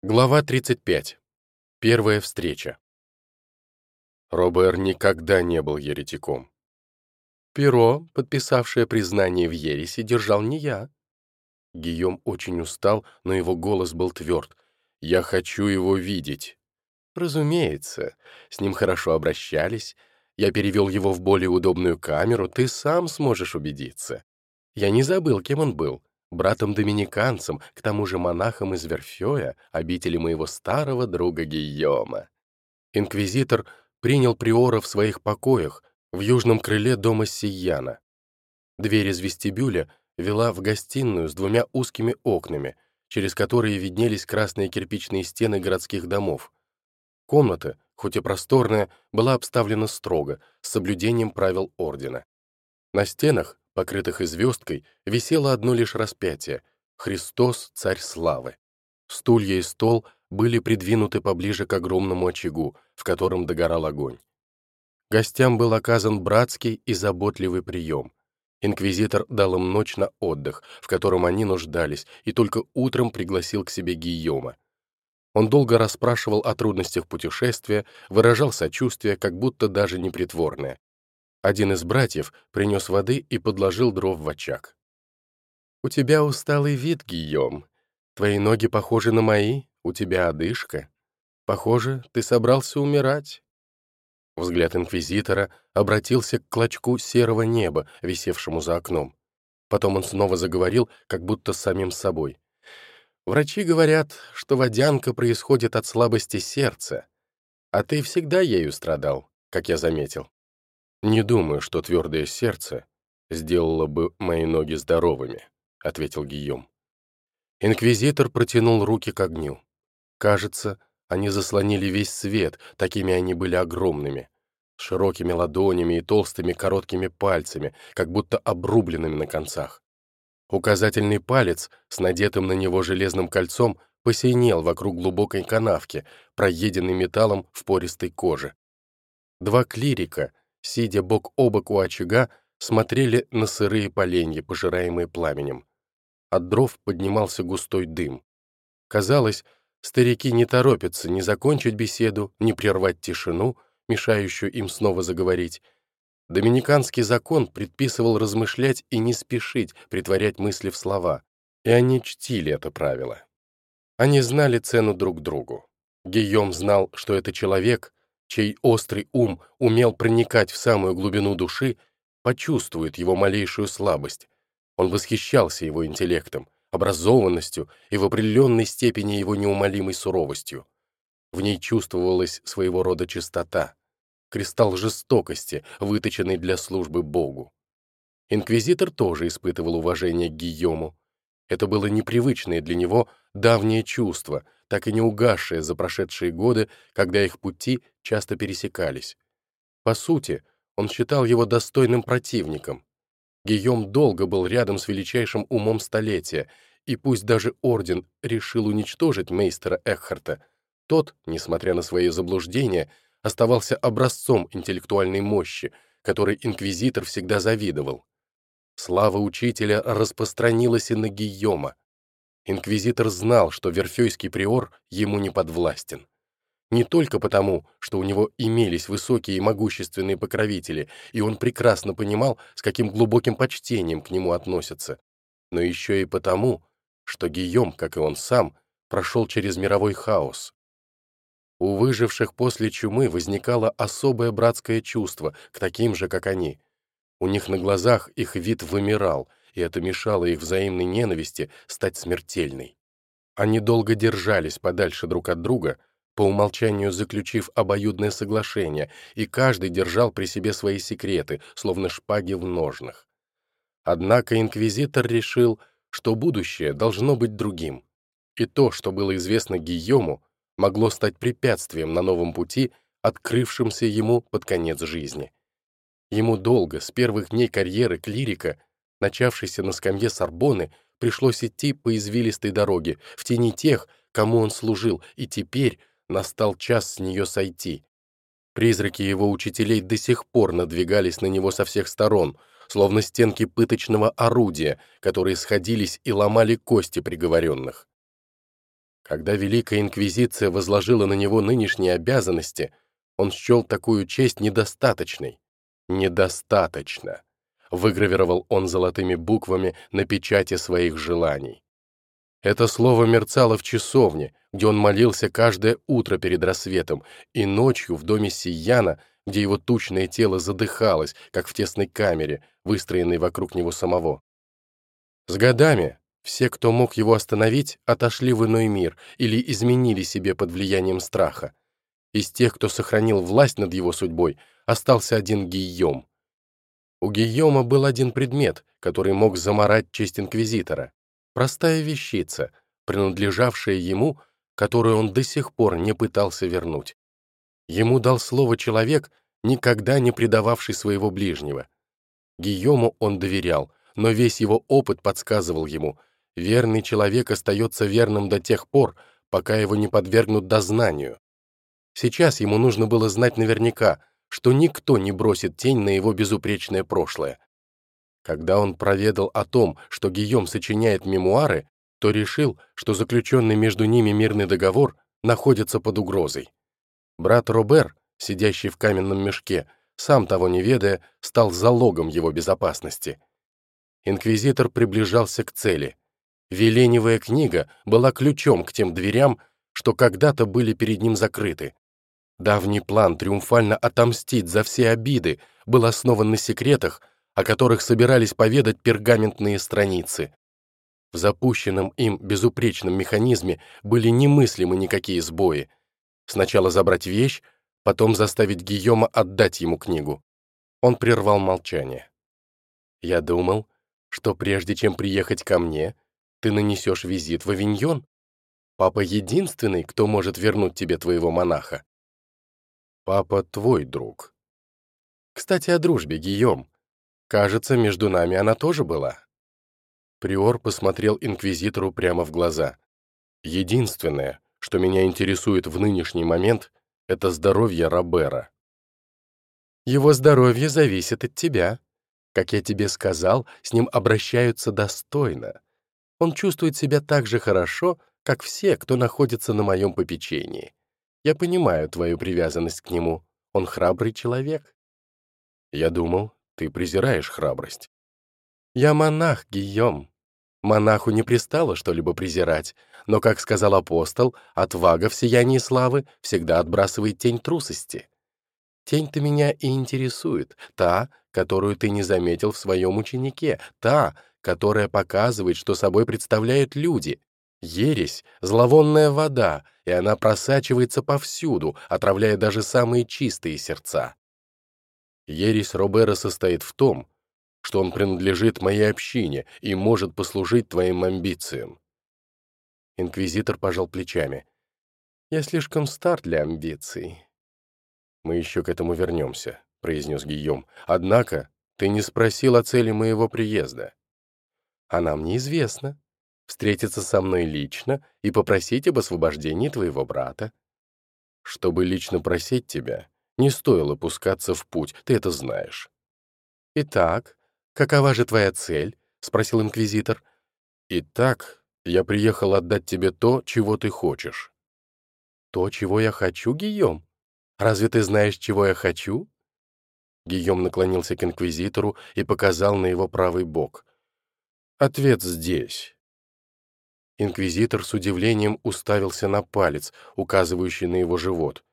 Глава 35. Первая встреча. Робер никогда не был еретиком. Перо, подписавшее признание в ереси, держал не я. Гийом очень устал, но его голос был тверд. «Я хочу его видеть». «Разумеется, с ним хорошо обращались. Я перевел его в более удобную камеру, ты сам сможешь убедиться. Я не забыл, кем он был братом-доминиканцем, к тому же монахом из Верфея, обители моего старого друга Гийома. Инквизитор принял приора в своих покоях в южном крыле дома Сияна. Дверь из вестибюля вела в гостиную с двумя узкими окнами, через которые виднелись красные кирпичные стены городских домов. Комната, хоть и просторная, была обставлена строго, с соблюдением правил ордена. На стенах покрытых и звездкой, висело одно лишь распятие — Христос, Царь Славы. Стулья и стол были придвинуты поближе к огромному очагу, в котором догорал огонь. Гостям был оказан братский и заботливый прием. Инквизитор дал им ночь на отдых, в котором они нуждались, и только утром пригласил к себе Гийома. Он долго расспрашивал о трудностях путешествия, выражал сочувствие, как будто даже непритворное. Один из братьев принес воды и подложил дров в очаг. «У тебя усталый вид, Гийом. Твои ноги похожи на мои, у тебя одышка. Похоже, ты собрался умирать». Взгляд инквизитора обратился к клочку серого неба, висевшему за окном. Потом он снова заговорил, как будто с самим собой. «Врачи говорят, что водянка происходит от слабости сердца, а ты всегда ею страдал, как я заметил. «Не думаю, что твердое сердце сделало бы мои ноги здоровыми», — ответил Гийом. Инквизитор протянул руки к огню. Кажется, они заслонили весь свет, такими они были огромными, с широкими ладонями и толстыми короткими пальцами, как будто обрубленными на концах. Указательный палец с надетым на него железным кольцом посинел вокруг глубокой канавки, проеденной металлом в пористой коже. Два клирика сидя бок о бок у очага, смотрели на сырые поленья, пожираемые пламенем. От дров поднимался густой дым. Казалось, старики не торопятся ни закончить беседу, ни прервать тишину, мешающую им снова заговорить. Доминиканский закон предписывал размышлять и не спешить притворять мысли в слова, и они чтили это правило. Они знали цену друг другу. Гийом знал, что это человек, чей острый ум умел проникать в самую глубину души, почувствует его малейшую слабость. Он восхищался его интеллектом, образованностью и в определенной степени его неумолимой суровостью. В ней чувствовалась своего рода чистота, кристалл жестокости, выточенный для службы Богу. Инквизитор тоже испытывал уважение к Гийому. Это было непривычное для него давнее чувство — так и не угасшее за прошедшие годы, когда их пути часто пересекались. По сути, он считал его достойным противником. Гийом долго был рядом с величайшим умом столетия, и пусть даже Орден решил уничтожить мейстера Экхарта, тот, несмотря на свои заблуждения, оставался образцом интеллектуальной мощи, которой инквизитор всегда завидовал. Слава учителя распространилась и на Гийома. Инквизитор знал, что Верфейский приор ему не подвластен. Не только потому, что у него имелись высокие и могущественные покровители, и он прекрасно понимал, с каким глубоким почтением к нему относятся, но еще и потому, что Гийом, как и он сам, прошел через мировой хаос. У выживших после чумы возникало особое братское чувство к таким же, как они. У них на глазах их вид вымирал, и это мешало их взаимной ненависти стать смертельной. Они долго держались подальше друг от друга, по умолчанию заключив обоюдное соглашение, и каждый держал при себе свои секреты, словно шпаги в ножнах. Однако инквизитор решил, что будущее должно быть другим, и то, что было известно Гийому, могло стать препятствием на новом пути, открывшемся ему под конец жизни. Ему долго, с первых дней карьеры клирика, начавшейся на скамье Сорбоны, пришлось идти по извилистой дороге, в тени тех, кому он служил, и теперь настал час с нее сойти. Призраки его учителей до сих пор надвигались на него со всех сторон, словно стенки пыточного орудия, которые сходились и ломали кости приговоренных. Когда Великая Инквизиция возложила на него нынешние обязанности, он счел такую честь недостаточной. Недостаточно. Выгравировал он золотыми буквами на печати своих желаний. Это слово мерцало в часовне, где он молился каждое утро перед рассветом, и ночью в доме Сияна, где его тучное тело задыхалось, как в тесной камере, выстроенной вокруг него самого. С годами все, кто мог его остановить, отошли в иной мир или изменили себе под влиянием страха. Из тех, кто сохранил власть над его судьбой, остался один Гийом. У Гийома был один предмет, который мог заморать честь инквизитора. Простая вещица, принадлежавшая ему, которую он до сих пор не пытался вернуть. Ему дал слово человек, никогда не предававший своего ближнего. Гийому он доверял, но весь его опыт подсказывал ему, верный человек остается верным до тех пор, пока его не подвергнут дознанию. Сейчас ему нужно было знать наверняка, что никто не бросит тень на его безупречное прошлое. Когда он проведал о том, что Гийом сочиняет мемуары, то решил, что заключенный между ними мирный договор находится под угрозой. Брат Робер, сидящий в каменном мешке, сам того не ведая, стал залогом его безопасности. Инквизитор приближался к цели. Веленевая книга была ключом к тем дверям, что когда-то были перед ним закрыты. Давний план триумфально отомстить за все обиды был основан на секретах, о которых собирались поведать пергаментные страницы. В запущенном им безупречном механизме были немыслимы никакие сбои. Сначала забрать вещь, потом заставить Гийома отдать ему книгу. Он прервал молчание. «Я думал, что прежде чем приехать ко мне, ты нанесешь визит в Авиньон. Папа единственный, кто может вернуть тебе твоего монаха. Папа твой друг. Кстати, о дружбе, Гийом. Кажется, между нами она тоже была. Приор посмотрел инквизитору прямо в глаза. Единственное, что меня интересует в нынешний момент, это здоровье Робера. Его здоровье зависит от тебя. Как я тебе сказал, с ним обращаются достойно. Он чувствует себя так же хорошо, как все, кто находится на моем попечении. Я понимаю твою привязанность к нему. Он храбрый человек. Я думал, ты презираешь храбрость. Я монах, Гийом. Монаху не пристало что-либо презирать, но, как сказал апостол, отвага в сиянии славы всегда отбрасывает тень трусости. Тень-то меня и интересует, та, которую ты не заметил в своем ученике, та, которая показывает, что собой представляют люди. Ересь — зловонная вода, и она просачивается повсюду, отравляя даже самые чистые сердца. Ересь Робера состоит в том, что он принадлежит моей общине и может послужить твоим амбициям. Инквизитор пожал плечами. «Я слишком стар для амбиций». «Мы еще к этому вернемся», — произнес Гийом. «Однако ты не спросил о цели моего приезда». «Она мне известна. Встретиться со мной лично и попросить об освобождении твоего брата». «Чтобы лично просить тебя, не стоило пускаться в путь, ты это знаешь». «Итак, какова же твоя цель?» — спросил инквизитор. «Итак, я приехал отдать тебе то, чего ты хочешь». «То, чего я хочу, Гийом? Разве ты знаешь, чего я хочу?» Гийом наклонился к инквизитору и показал на его правый бок. «Ответ здесь». Инквизитор с удивлением уставился на палец, указывающий на его живот.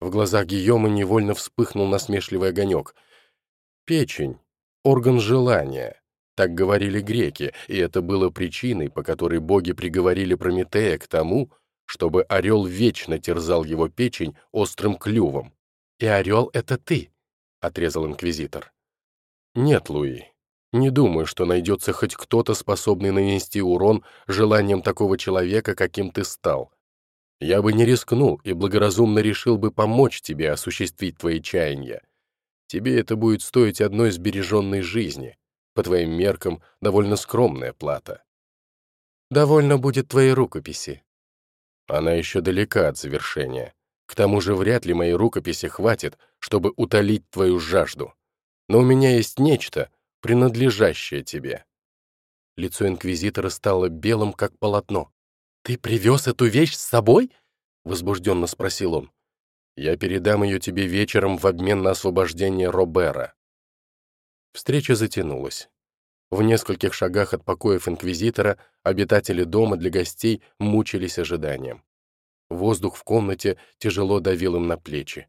В глазах Гийома невольно вспыхнул насмешливый огонек. «Печень — орган желания», — так говорили греки, и это было причиной, по которой боги приговорили Прометея к тому, чтобы орел вечно терзал его печень острым клювом. «И орел — это ты», — отрезал инквизитор. «Нет, Луи, не думаю, что найдется хоть кто-то, способный нанести урон желанием такого человека, каким ты стал. Я бы не рискнул и благоразумно решил бы помочь тебе осуществить твои чаяния. Тебе это будет стоить одной сбереженной жизни. По твоим меркам, довольно скромная плата. Довольно будет твоей рукописи. Она еще далека от завершения. К тому же вряд ли моей рукописи хватит, чтобы утолить твою жажду. Но у меня есть нечто, принадлежащее тебе. Лицо инквизитора стало белым, как полотно. «Ты привез эту вещь с собой?» — возбужденно спросил он. «Я передам ее тебе вечером в обмен на освобождение Робера». Встреча затянулась. В нескольких шагах от покоев инквизитора обитатели дома для гостей мучились ожиданием. Воздух в комнате тяжело давил им на плечи.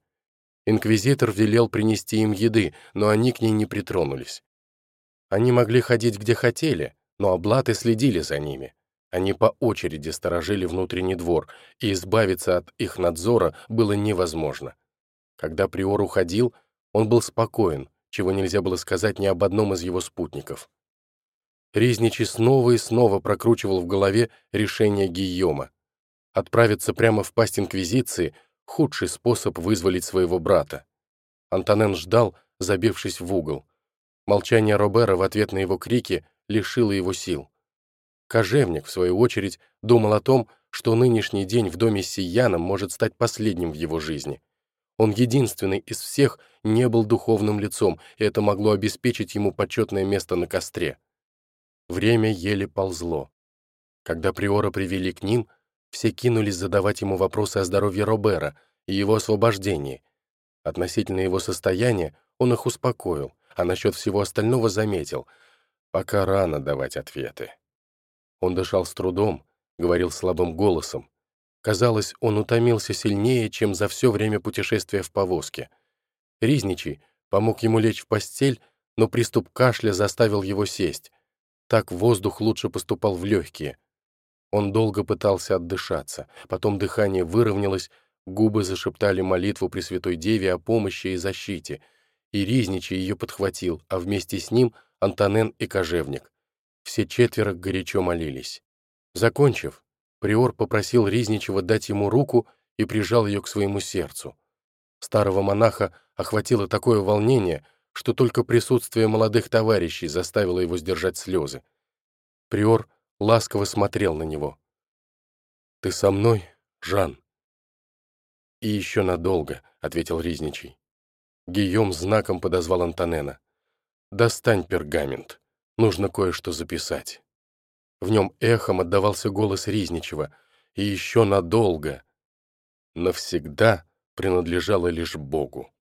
Инквизитор велел принести им еды, но они к ней не притронулись. Они могли ходить где хотели, но облаты следили за ними. Они по очереди сторожили внутренний двор, и избавиться от их надзора было невозможно. Когда приор уходил, он был спокоен, чего нельзя было сказать ни об одном из его спутников. Ризничий снова и снова прокручивал в голове решение Гийома. Отправиться прямо в пасть Инквизиции — худший способ вызволить своего брата. Антонен ждал, забившись в угол. Молчание Робера в ответ на его крики лишило его сил. Кожевник, в свою очередь, думал о том, что нынешний день в доме с Сияном может стать последним в его жизни. Он единственный из всех не был духовным лицом, и это могло обеспечить ему почетное место на костре. Время еле ползло. Когда Приора привели к ним, все кинулись задавать ему вопросы о здоровье Робера и его освобождении. Относительно его состояния он их успокоил, а насчет всего остального заметил, пока рано давать ответы. Он дышал с трудом, говорил слабым голосом. Казалось, он утомился сильнее, чем за все время путешествия в повозке. Ризничий помог ему лечь в постель, но приступ кашля заставил его сесть. Так воздух лучше поступал в легкие. Он долго пытался отдышаться, потом дыхание выровнялось, губы зашептали молитву Пресвятой Деве о помощи и защите, и Ризничий ее подхватил, а вместе с ним Антонен и Кожевник. Все четверо горячо молились. Закончив, приор попросил Ризничева дать ему руку и прижал ее к своему сердцу. Старого монаха охватило такое волнение, что только присутствие молодых товарищей заставило его сдержать слезы. Приор ласково смотрел на него. «Ты со мной, Жан?» «И еще надолго», — ответил Ризничий. Гийом знаком подозвал Антонена. «Достань пергамент». Нужно кое-что записать. В нем эхом отдавался голос Ризничева. И еще надолго. Навсегда принадлежало лишь Богу.